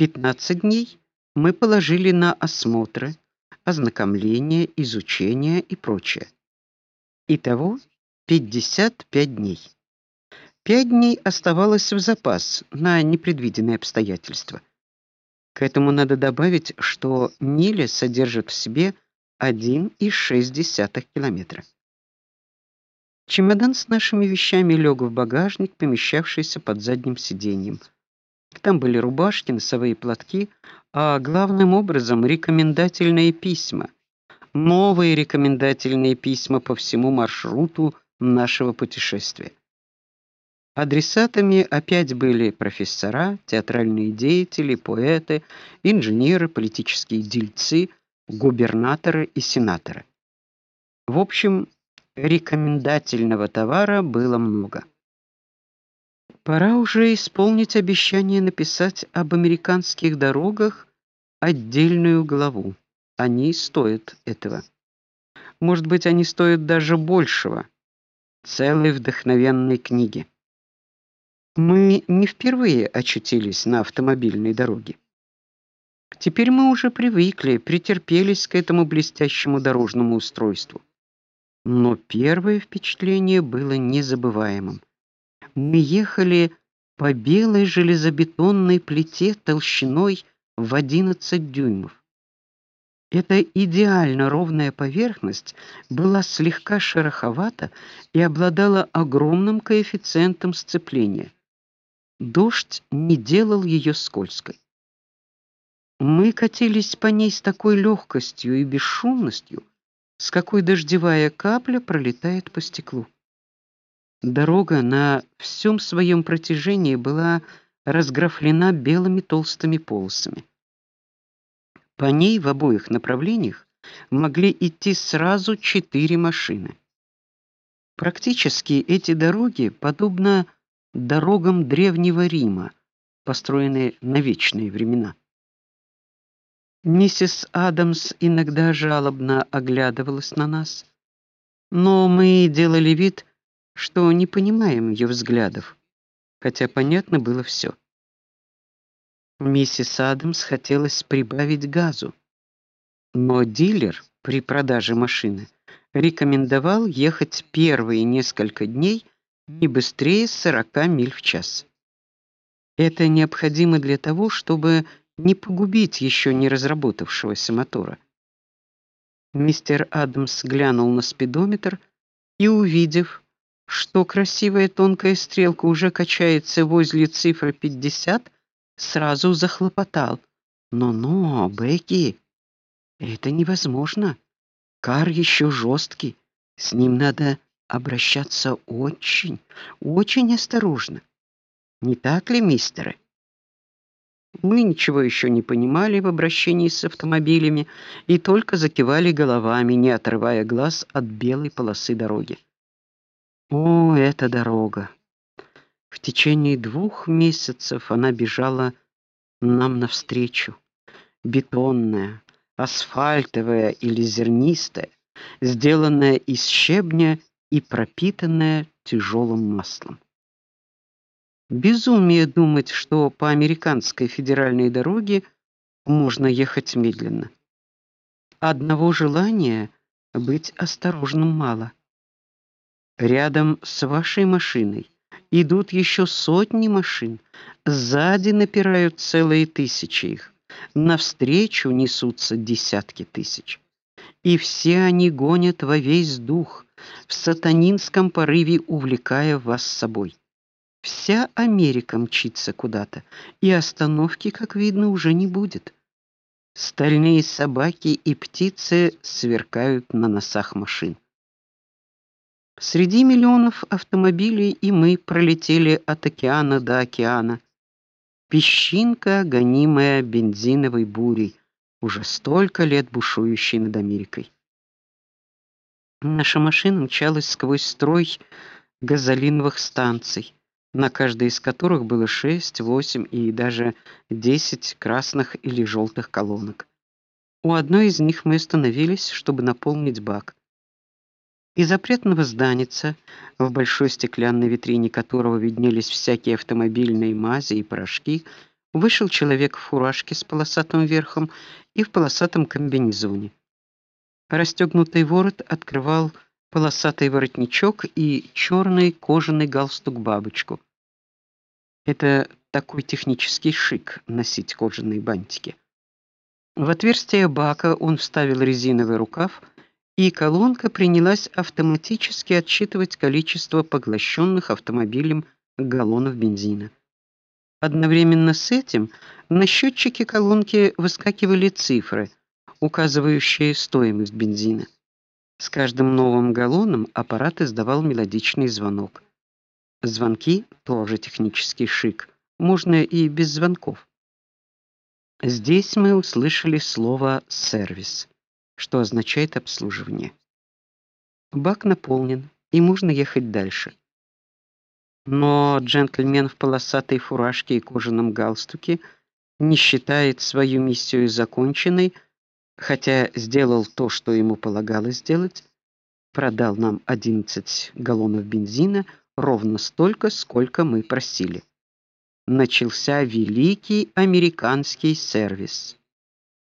15 дней мы положили на осмотры, ознакомление, изучение и прочее. Итого 55 дней. Пять дней оставалось в запас на непредвиденные обстоятельства. К этому надо добавить, что Ниля содержит в себе 1,6 километра. Чемодан с нашими вещами лег в багажник, помещавшийся под задним сиденьем. Там были рубашки, носовые платки, а главным образом рекомендательные письма. Новые рекомендательные письма по всему маршруту нашего путешествия. Адресатами опять были профессора, театральные деятели, поэты, инженеры, политические дельцы, губернаторы и сенаторы. В общем, рекомендательного товара было много. Пора уже исполнить обещание написать об американских дорогах отдельную главу. Они стоят этого. Может быть, они стоят даже большего целой вдохновенной книги. Мы не впервые очутились на автомобильной дороге. Теперь мы уже привыкли, претерпелись к этому блестящему дорожному устройству. Но первое впечатление было незабываемым. Мы ехали по белой железобетонной плите толщиной в 11 дюймов. Эта идеально ровная поверхность была слегка шероховата и обладала огромным коэффициентом сцепления. Дождь не делал ее скользкой. Мы катились по ней с такой легкостью и бесшумностью, с какой дождевая капля пролетает по стеклу. Дорога на всем своем протяжении была разграфлена белыми толстыми полосами. По ней в обоих направлениях могли идти сразу четыре машины. Практически эти дороги, подобно дорогам древнего Рима, построенные на вечные времена. Миссис Адамс иногда жалобно оглядывалась на нас, но мы делали вид, что не понимаем ее взглядов, хотя понятно было все. Миссис Адамс хотелось прибавить газу, но дилер при продаже машины рекомендовал ехать первые несколько дней не быстрее 40 миль в час. Это необходимо для того, чтобы не погубить еще не разработавшегося мотора. Мистер Адамс глянул на спидометр и, увидев, что красивая тонкая стрелка уже качается возле цифры 50, сразу захлопотал: "Но-но, Бекки, это невозможно. Кар еще жесткий, с ним надо обращаться очень, очень осторожно. Не так ли, мистеры? Мы ничего еще не понимали в обращении с автомобилями и только закивали головами, не отрывая глаз от белой полосы дороги. О, эта дорога. В течение двух месяцев она бежала нам навстречу. Бетонная, асфальтовая или зернистая, сделанная из щебня и пропитанная тяжелым маслом. Безумие думать, что по американской федеральной дороге можно ехать медленно. Одного желания быть осторожным мало. Рядом с вашей машиной идут еще сотни машин, сзади напирают целые тысячи их, навстречу несутся десятки тысяч. И все они гонят во весь дух, в сатанинском порыве увлекая вас с собой. Вся Америка мчится куда-то, и остановки, как видно, уже не будет. Стальные собаки и птицы сверкают на носах машин. Среди миллионов автомобилей и мы пролетели от океана до океана. Песчинка, гонимая бензиновой бурей, уже столько лет бушующей над Америкой. Наша машина мчалась сквозь строй газолиновых станций, на каждой из которых было шесть, восемь и даже десять красных или желтых колонок. У одной из них мы остановились, чтобы наполнить бак. Из запретного зданица, в большой стеклянной витрине которого виднелись всякие автомобильные мази и порошки, вышел человек в фуражке с полосатым верхом и в полосатом комбинезоне. Расстегнутый ворот открывал полосатый воротничок и черный кожаный галстук-бабочку. Это такой технический шик носить кожаные бантики. В отверстие бака он вставил резиновый рукав, и колонка принялась автоматически отсчитывать количество поглощенных автомобилем галлонов бензина. Одновременно с этим на счетчике колонки выскакивали цифры, указывающие стоимость бензина. С каждым новым галлоном аппарат издавал мелодичный звонок. Звонки тоже технический шик. Можно и без звонков. Здесь мы услышали слово сервис, что означает обслуживание. Бак наполнен, и можно ехать дальше. Но джентльмен в полосатой фуражке и кожаном галстуке не считает свою миссию законченной, хотя сделал то, что ему полагалось сделать, продал нам 11 галлонов бензина, ровно столько, сколько мы просили. Начался великий американский сервис.